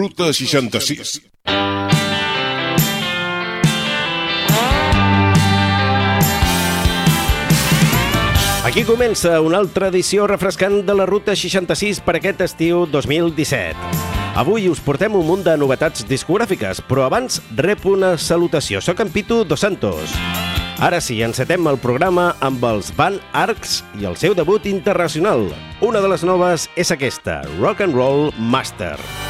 Ruta 66. Aquí comença una altra edició refrescant de la Ruta 66 per aquest estiu 2017. Avui us portem un munt de novetats discogràfiques, però abans rep una salutació. Soc en Pitu Dos Santos. Ara sí, encetem el programa amb els Van Arcs i el seu debut internacional. Una de les noves és aquesta, Rock and Roll Master. Master.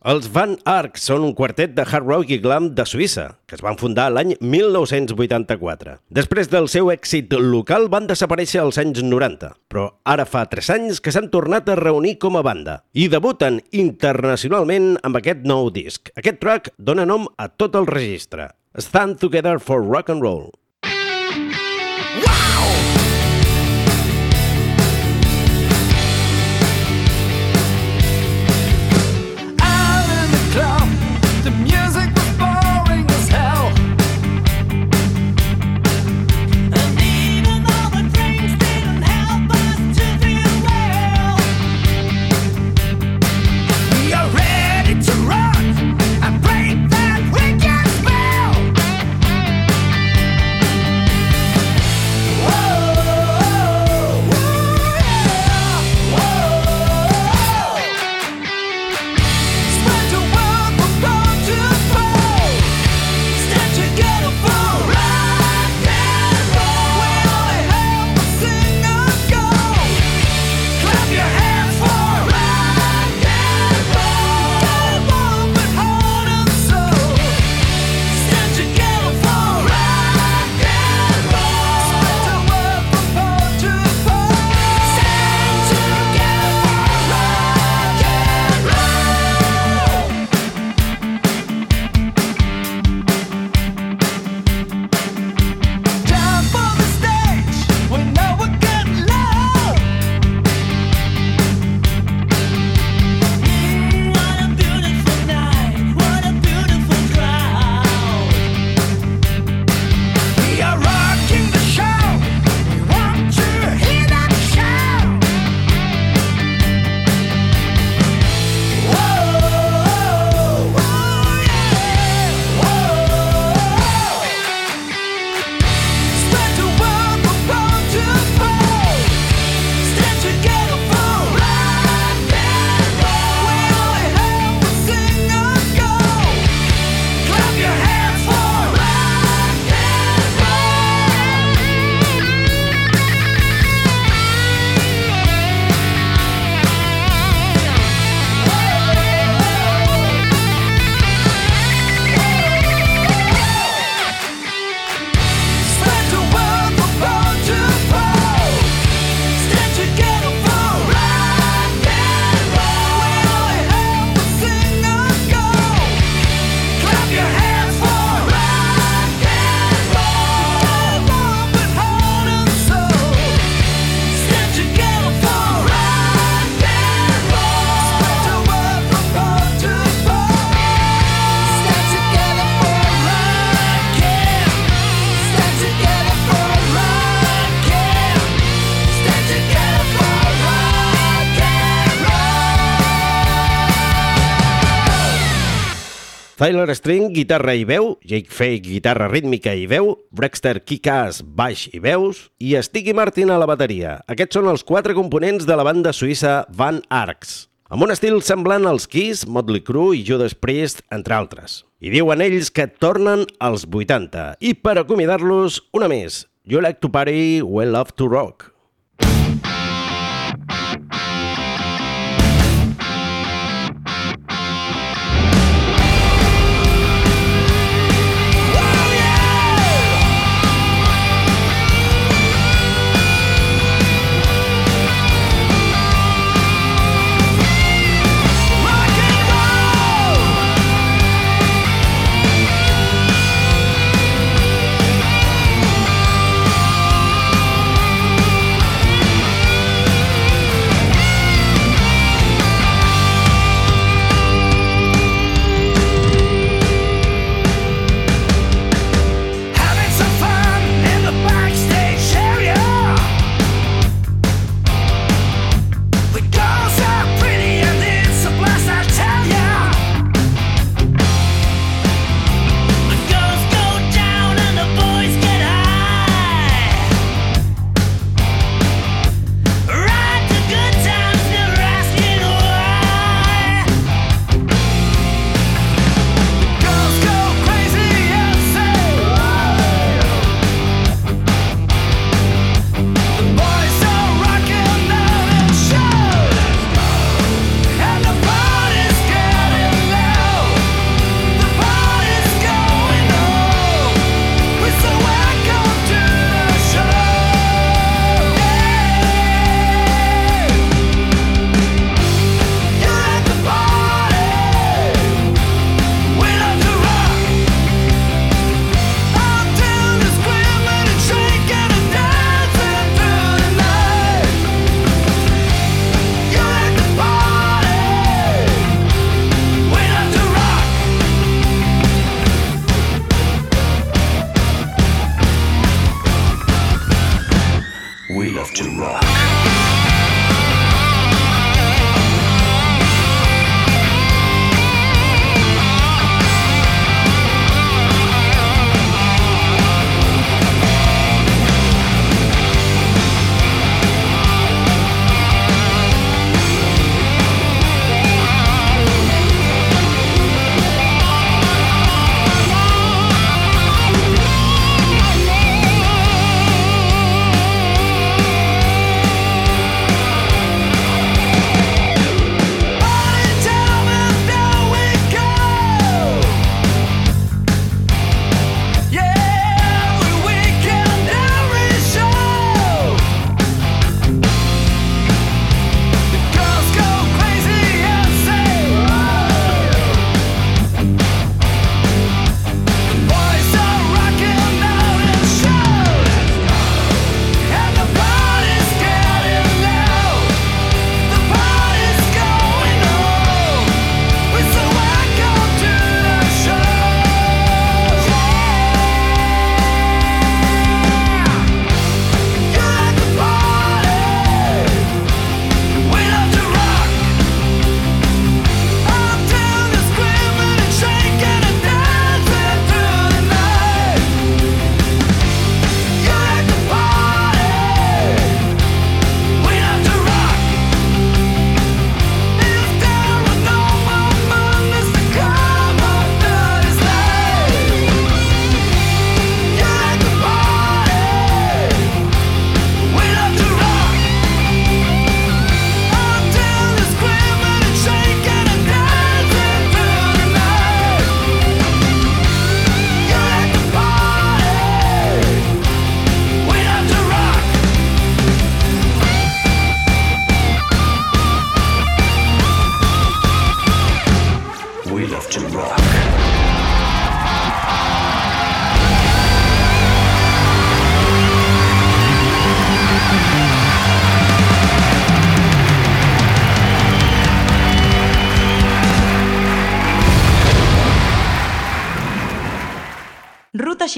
Els Van Ark són un quartet de hard rock i glam de Suïssa, que es van fundar l'any 1984. Després del seu èxit local van desaparèixer als anys 90, però ara fa 3 anys que s'han tornat a reunir com a banda i debuten internacionalment amb aquest nou disc. Aquest track dona nom a tot el registre. Stand Together for Rock and Roll. Tyler String, guitarra i veu, Jake Fake, guitarra rítmica i veu, Brexter Kikas, baix i veus, i Sticky Martin a la bateria. Aquests són els quatre components de la banda suïssa Van Arcs, amb un estil semblant als Kiss, Motley Crue i Judas Priest, entre altres. I diuen ells que tornen als 80. I per acomiadar-los, una més. You like to party, we love to rock.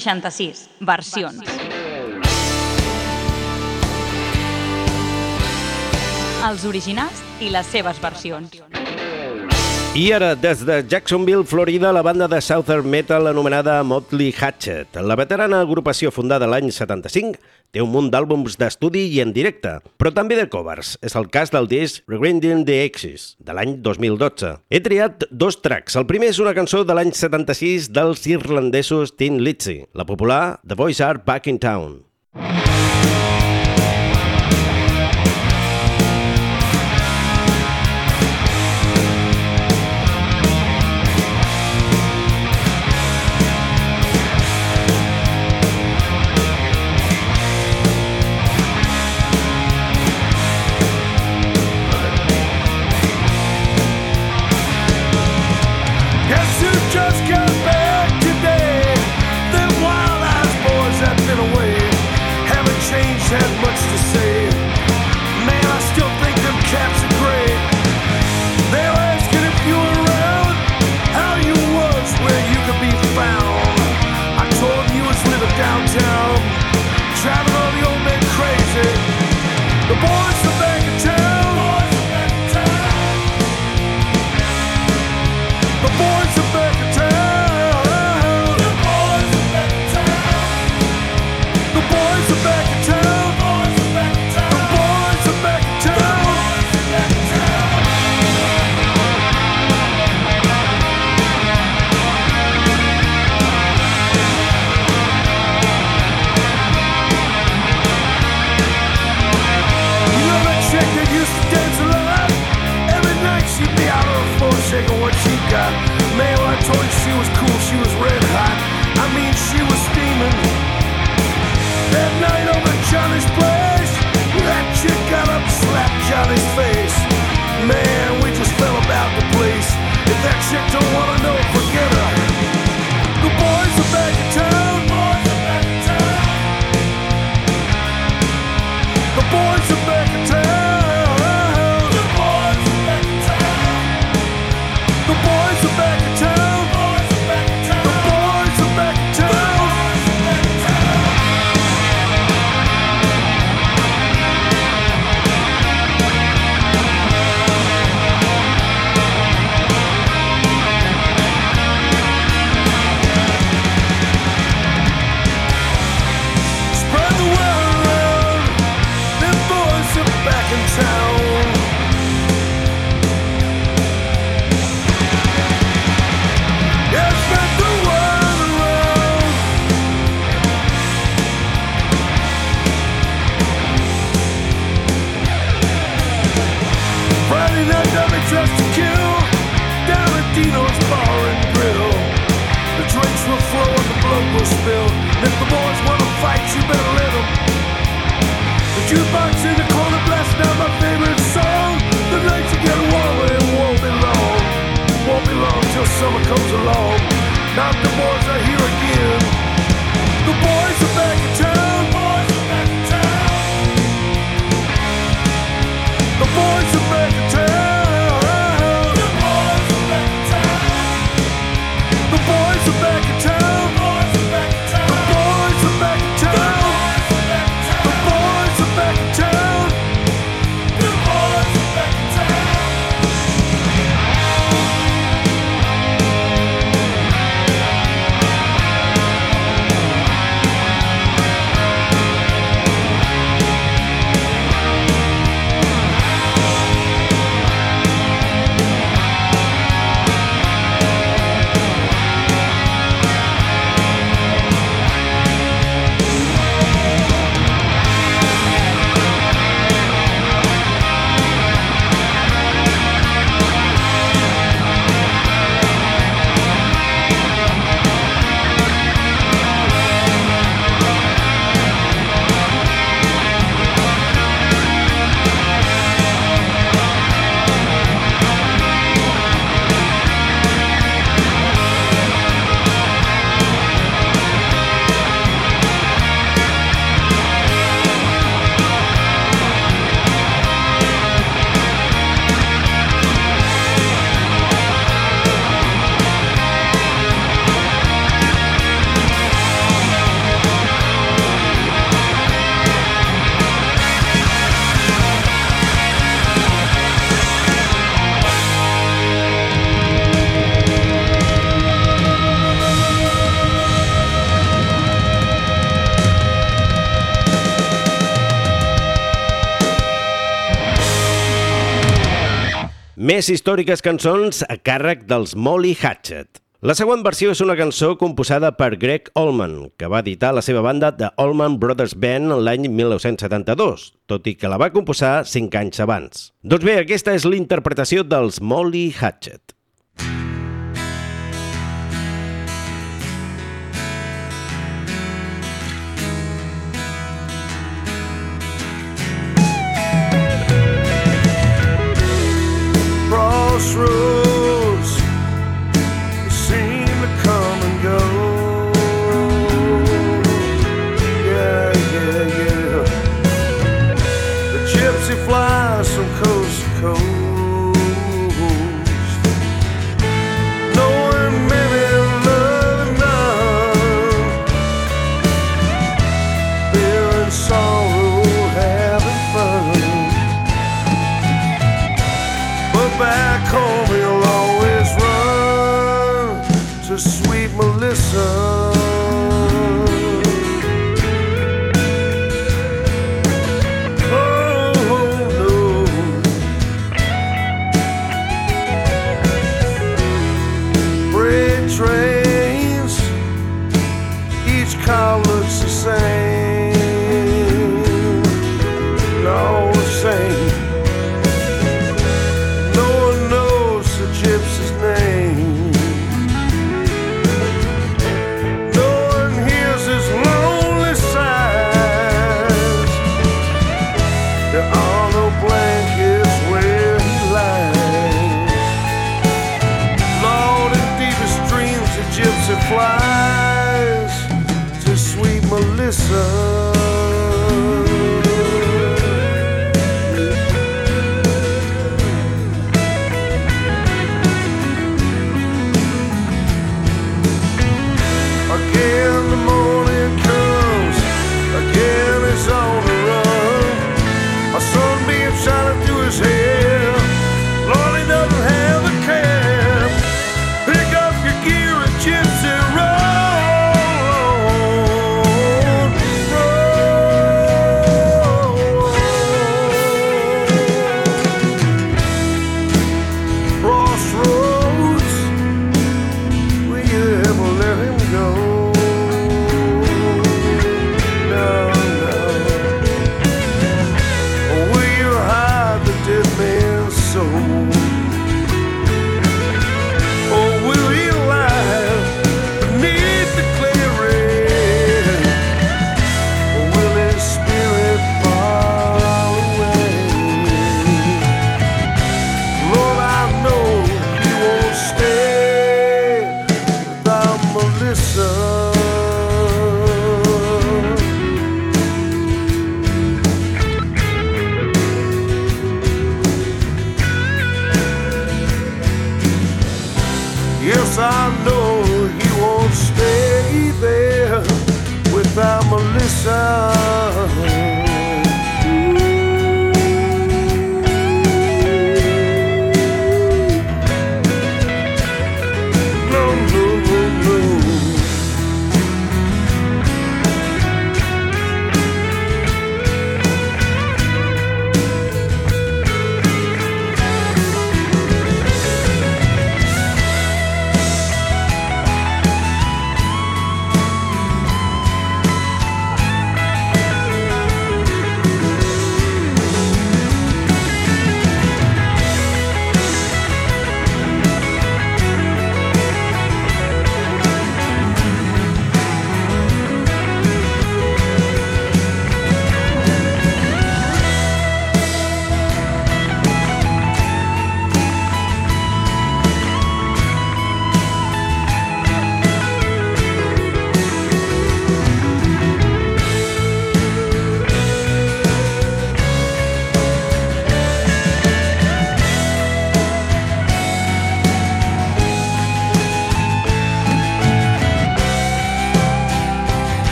66 versions. Els originals i les seves versions. I ara, des de Jacksonville, Florida, la banda de Southern Metal anomenada Motley Hatchet, la veterana agrupació fundada l'any 75, Té un munt d'àlbums d'estudi i en directe, però també de covers. És el cas del disc Regrinding the Axis, de l'any 2012. He triat dos tracks. El primer és una cançó de l'any 76 dels irlandesos Tim Lizzy, la popular The Boys Are Back in Town. Thank. Més històriques cançons a càrrec dels Molly Hatchet. La següent versió és una cançó composada per Greg Allman, que va editar la seva banda The Allman Brothers Band l'any 1972, tot i que la va composar 5 anys abans. Doncs bé, aquesta és l'interpretació dels Molly Hatchet. crossroads.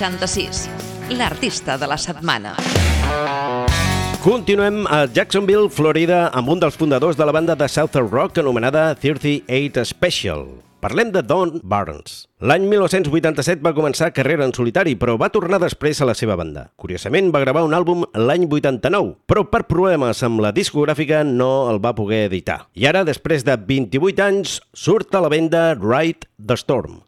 66, l'artista de la setmana. Continuem a Jacksonville, Florida, amb un dels fundadors de la banda de Southern Rock anomenada 38 Special. Parlem de Don Barnes. L'any 1987 va començar carrera en solitari, però va tornar després a la seva banda. Curiosament, va gravar un àlbum l'any 89, però per problemes amb la discogràfica no el va poder editar. I ara, després de 28 anys, surt a la venda Ride the Storm.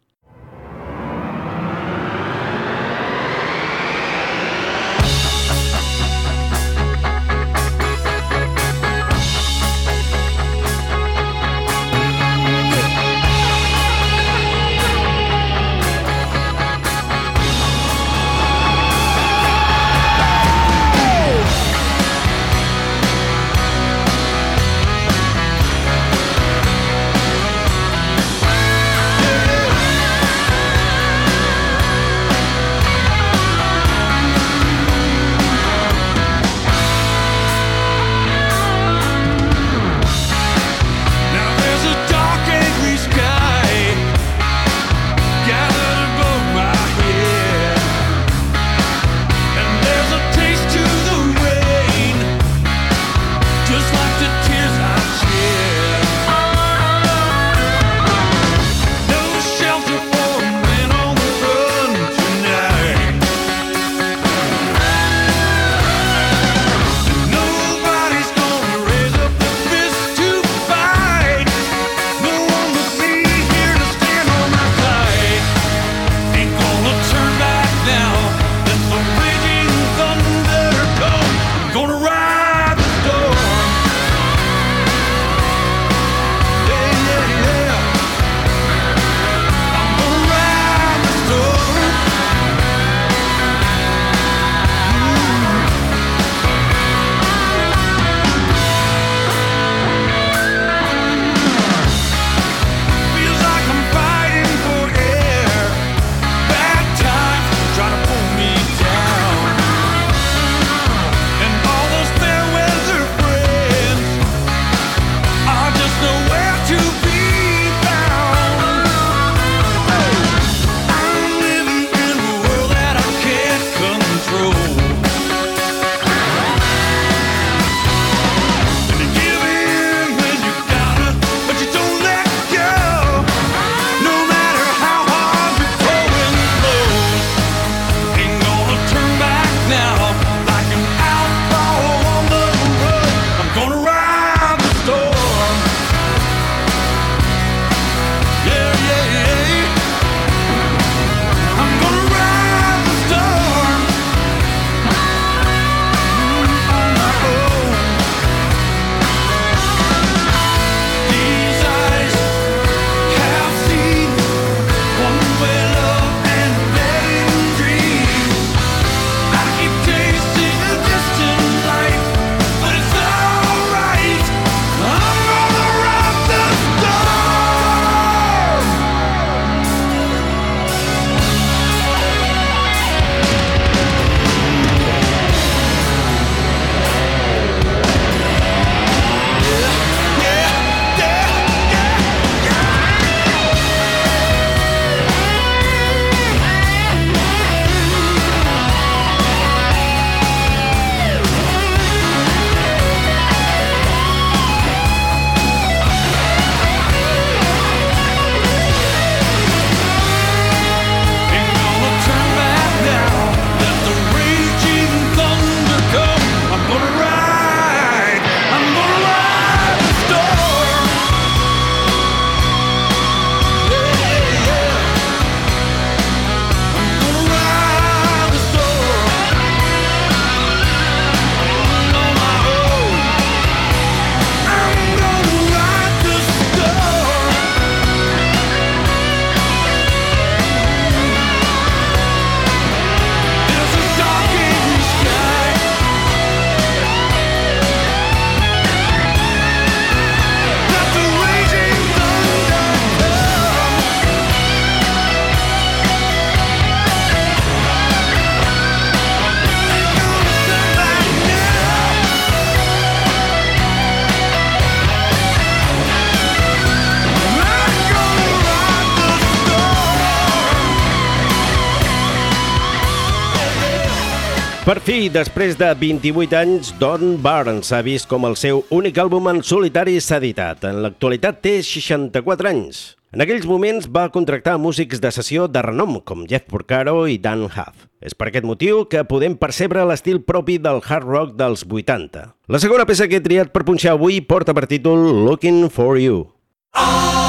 Per fi, després de 28 anys, Don Barnes ha vist com el seu únic àlbum en solitari s'ha editat. En l'actualitat té 64 anys. En aquells moments va contractar músics de sessió de renom com Jeff Porcaro i Dan Huff. És per aquest motiu que podem percebre l'estil propi del hard rock dels 80. La segona peça que he triat per punxar avui porta per títol Looking for You. I've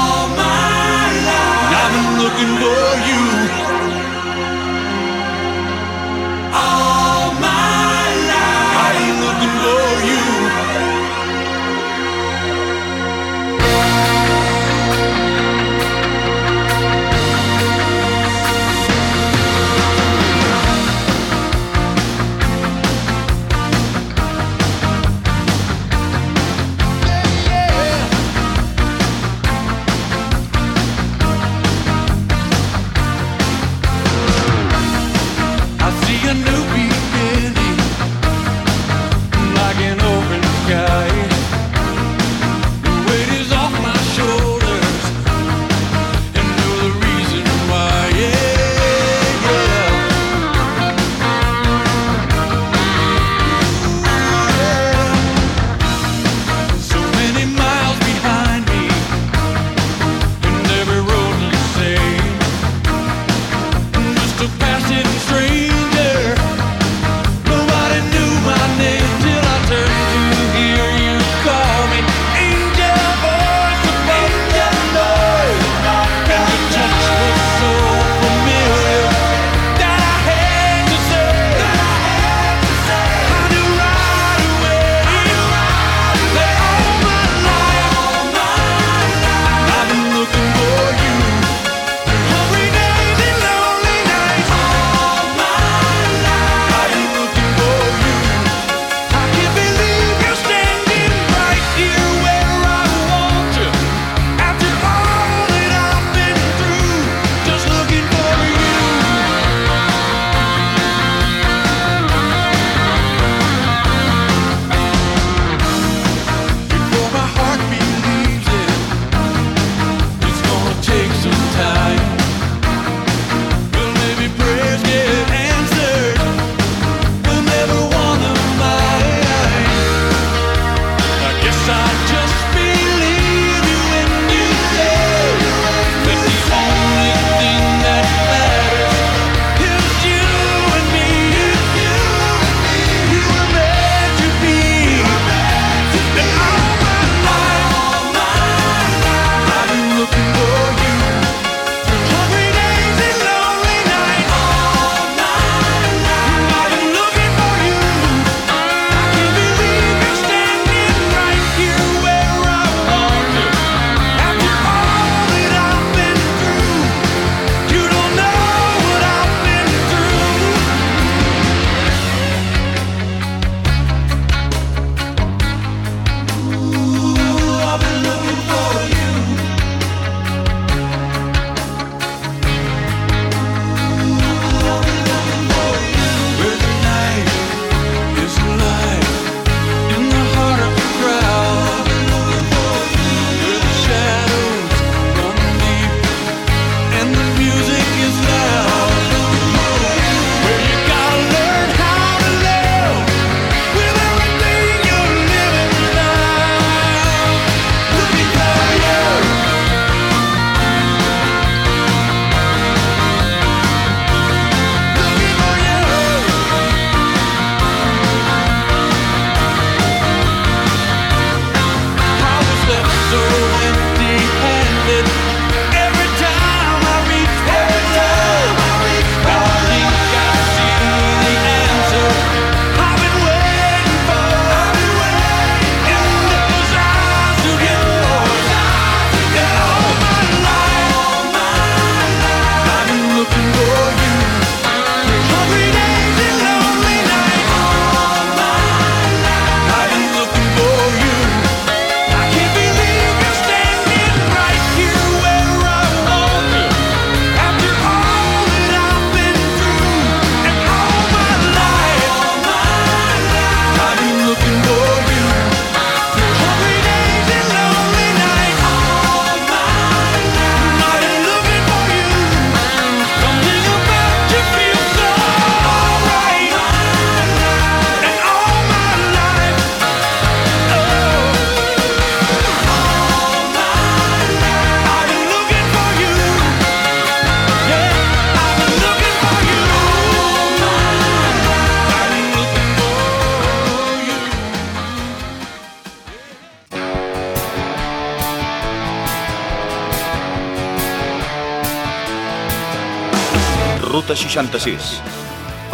66.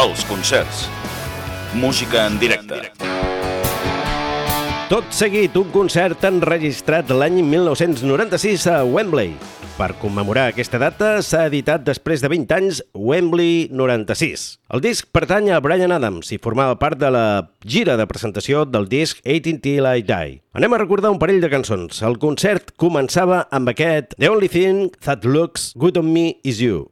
Els concerts. Música en directe. Tot seguit, un concert enregistrat l'any 1996 a Wembley. Per commemorar aquesta data, s'ha editat després de 20 anys Wembley 96. El disc pertany a Brian Adams i formava part de la gira de presentació del disc 18 Till I Die. Anem a recordar un parell de cançons. El concert començava amb aquest The Only Thing That Looks Good On Me Is You.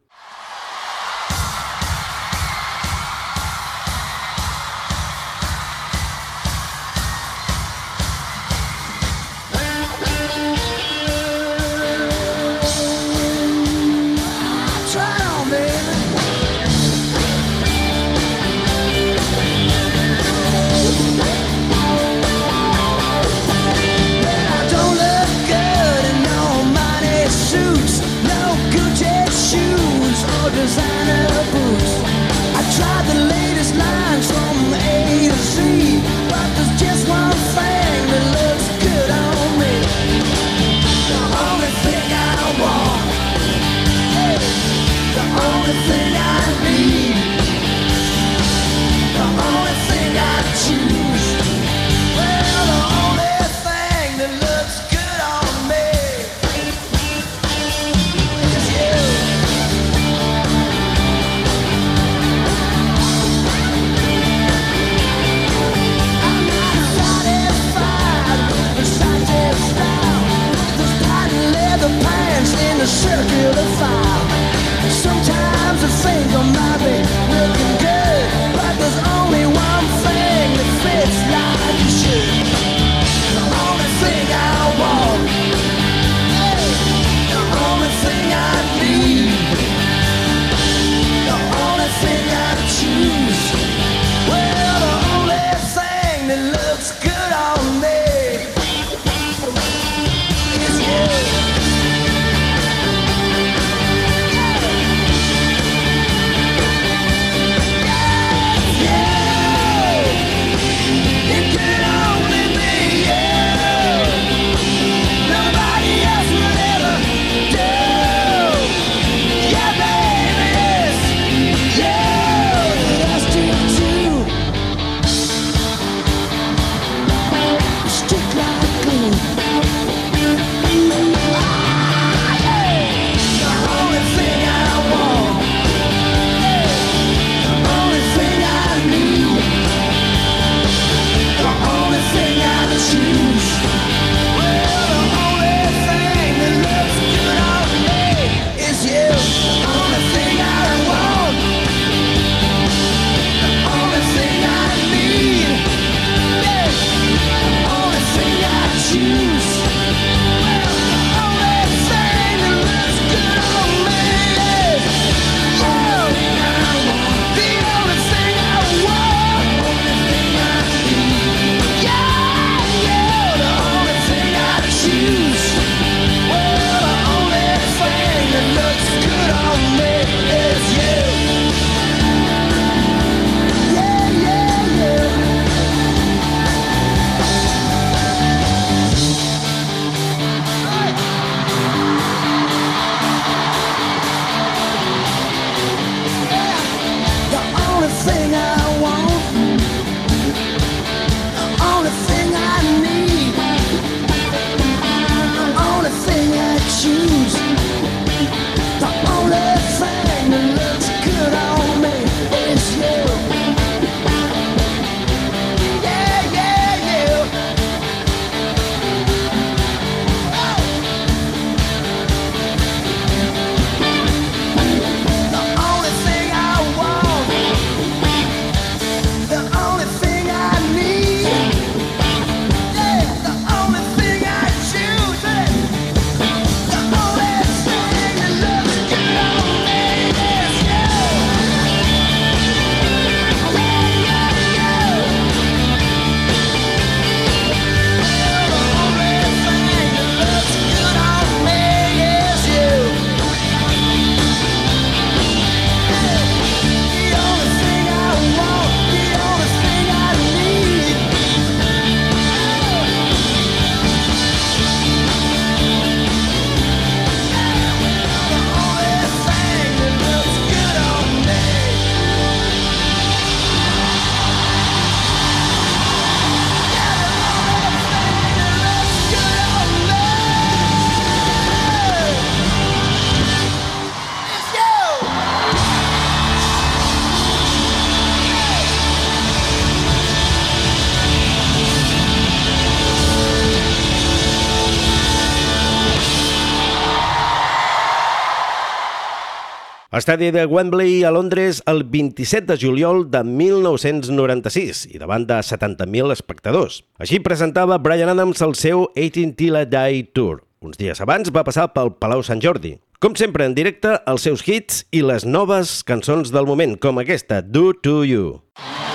l'estadi de Wembley a Londres el 27 de juliol de 1996 i davant de 70.000 espectadors. Així presentava Brian Adams el seu 18 Till I Die Tour. Uns dies abans va passar pel Palau Sant Jordi. Com sempre, en directe, els seus hits i les noves cançons del moment, com aquesta, Do To You. Ah!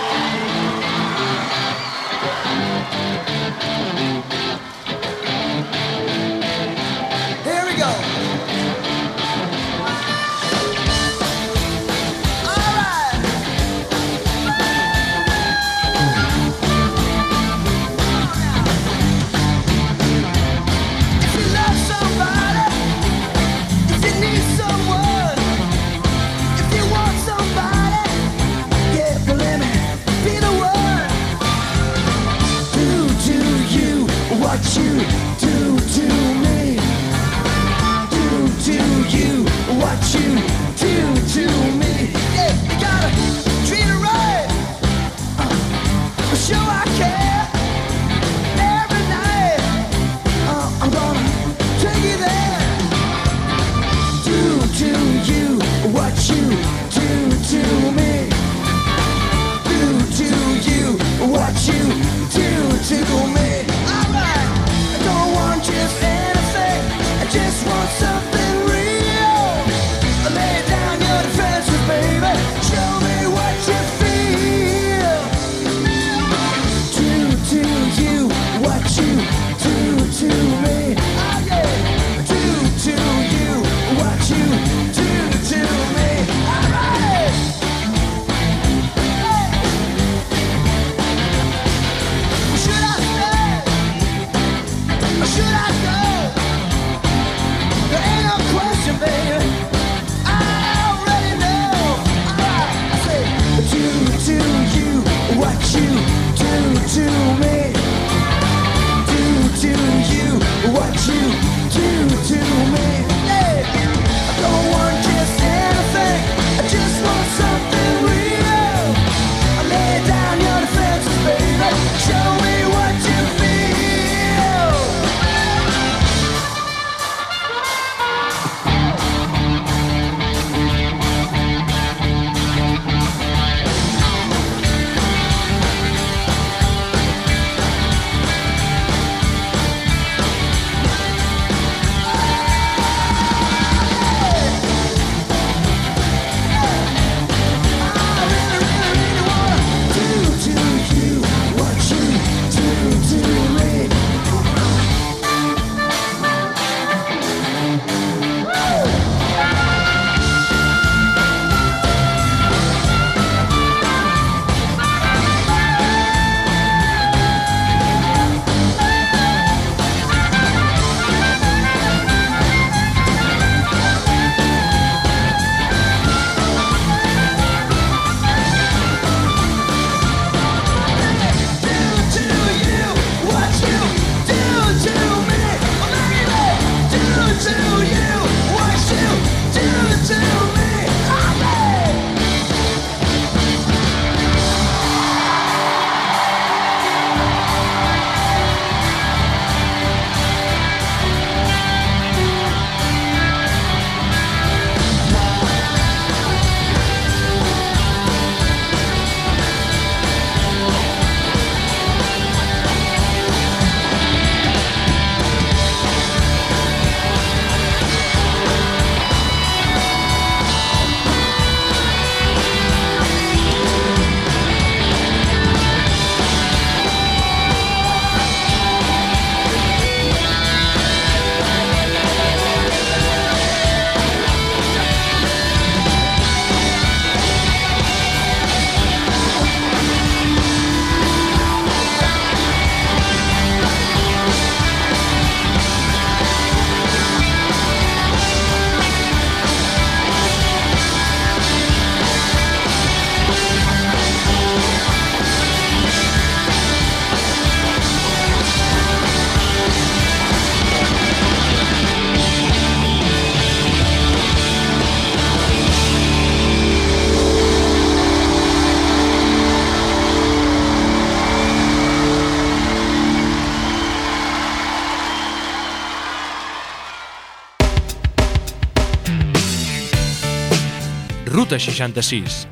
66.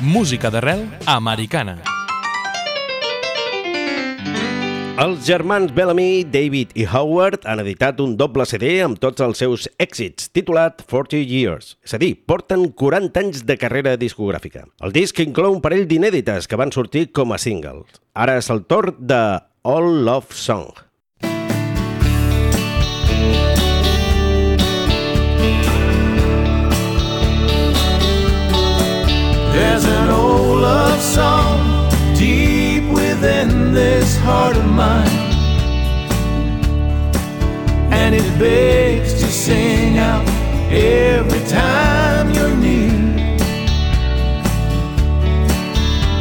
Música d'arrel americana. Els germans Bellamy, David i Howard han editat un doble CD amb tots els seus èxits, titulat 40 Years, és a dir, porten 40 anys de carrera discogràfica. El disc inclou un parell d'inèdites que van sortir com a singles. Ara és el torn de All Love Song. There's an old love song deep within this heart of mine. And it begs to sing out every time you're near.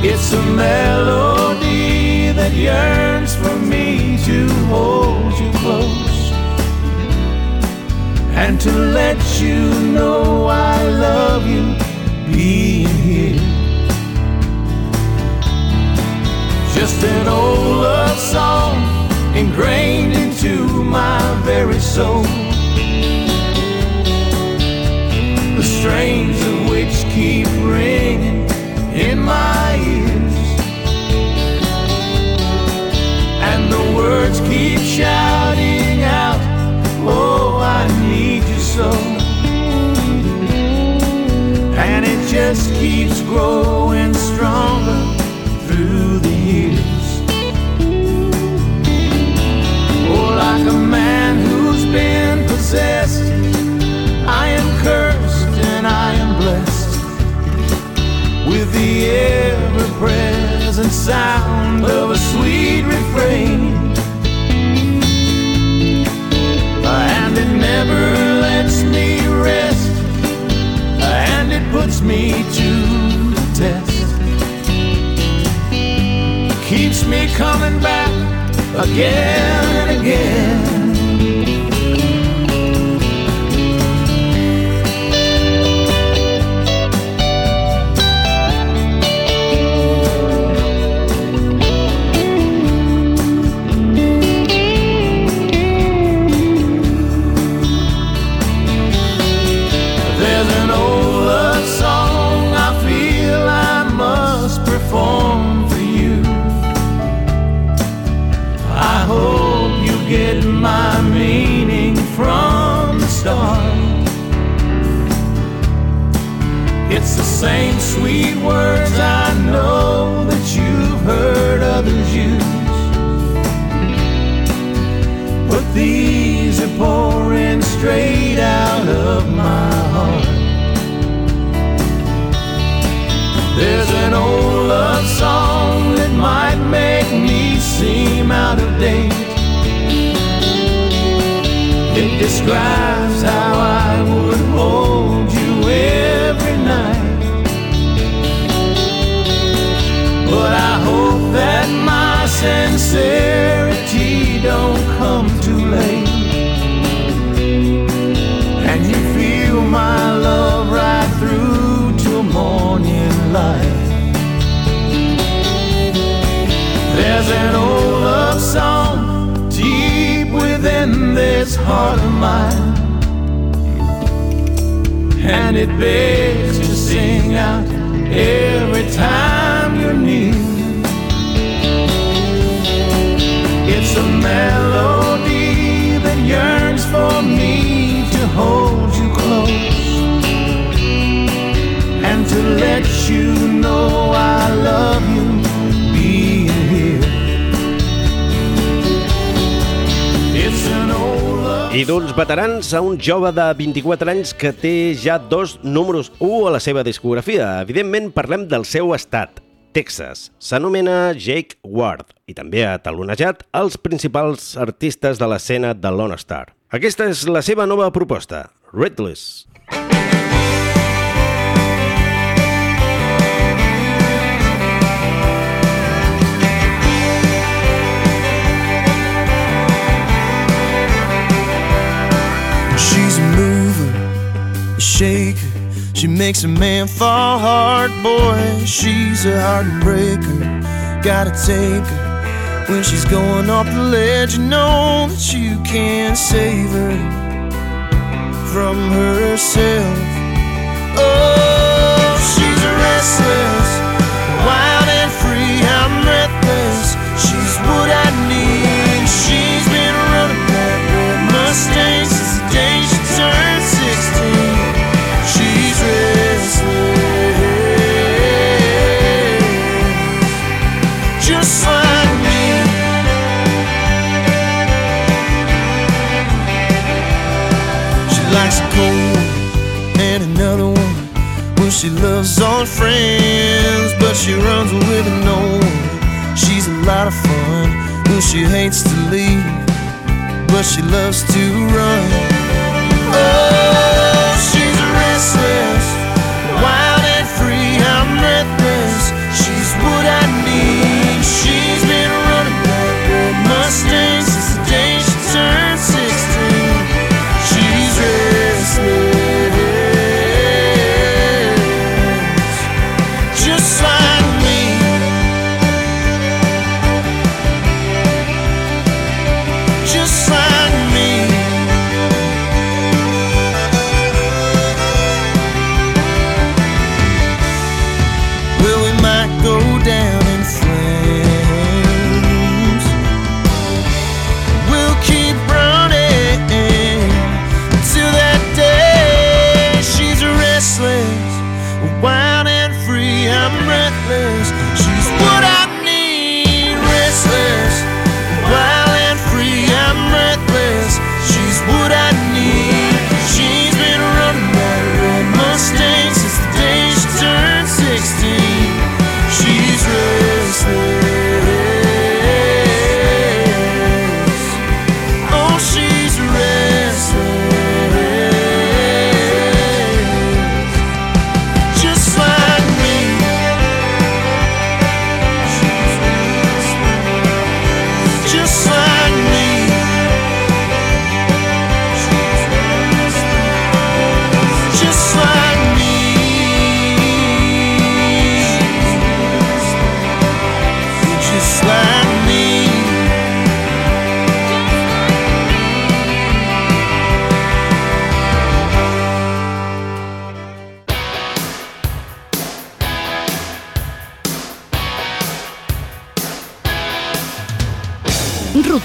It's a melody that yearns for me to hold you close and to let you know I love you being here. Just an old love song ingrained into my very soul. Seem out of date. It describes how I would hold you every night. But I hope that my sincerity don't come too late. And you feel my love right through till morning light. There's an old love song deep within this heart of mine. And it begs to sing out every time you're near. It's a melody that yearns for me to hold you close and to let you know I love you I d'uns veterans a un jove de 24 anys que té ja dos números 1 a la seva discografia. Evidentment parlem del seu estat, Texas. S'anomena Jake Ward i també ha talonejat els principals artistes de l'escena de Lone Star. Aquesta és la seva nova proposta, Redless. She's a mover, a shaker. She makes a man fall hard, boy. She's a heartbreaker. Gotta take her when she's going off the ledge. You know that you can't save her from herself. Oh, she's restless, she loves all friends, but she runs with no one. She's a lot of fun. Well, she hates to leave, but she loves to run. Oh, she's restless,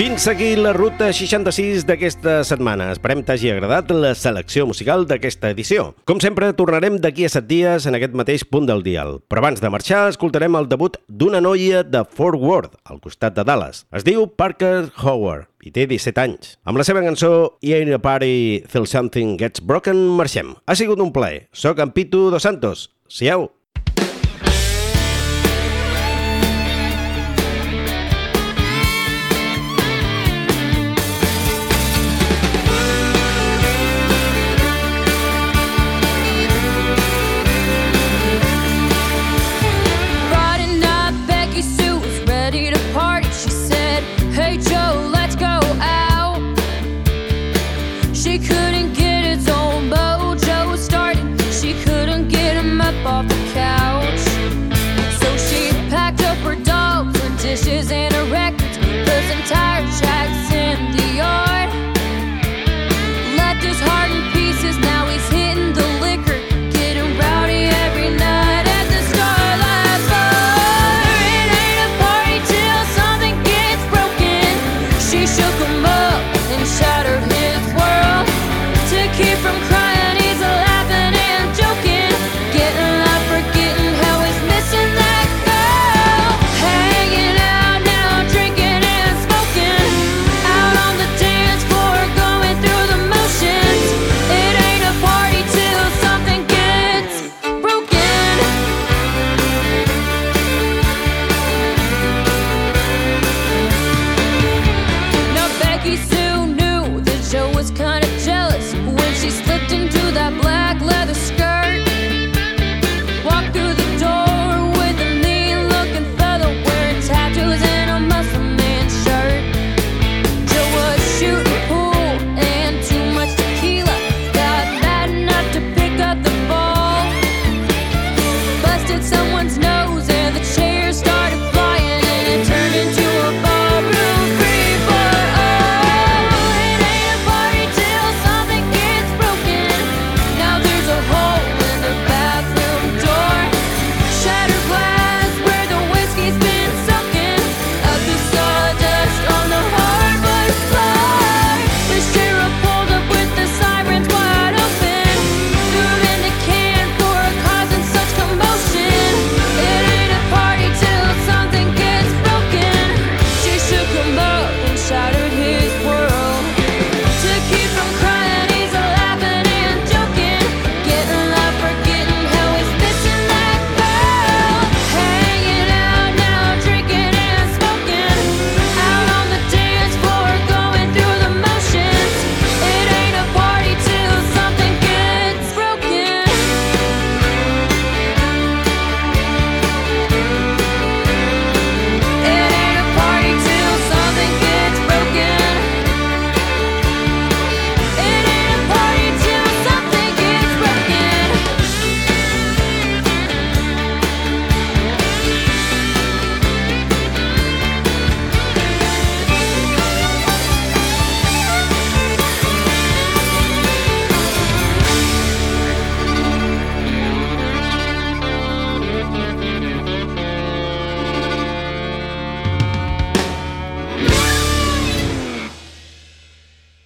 Fins aquí la ruta 66 d'aquesta setmana. Esperem t'hagi agradat la selecció musical d'aquesta edició. Com sempre, tornarem d'aquí a set dies en aquest mateix punt del dial. Però abans de marxar, escoltarem el debut d'una noia de Fort Worth, al costat de Dallas. Es diu Parker Howard i té 17 anys. Amb la seva cançó Here a Party Till Something Gets Broken, marxem. Ha sigut un plaer. Soc en Pitu Dos Santos. Siau!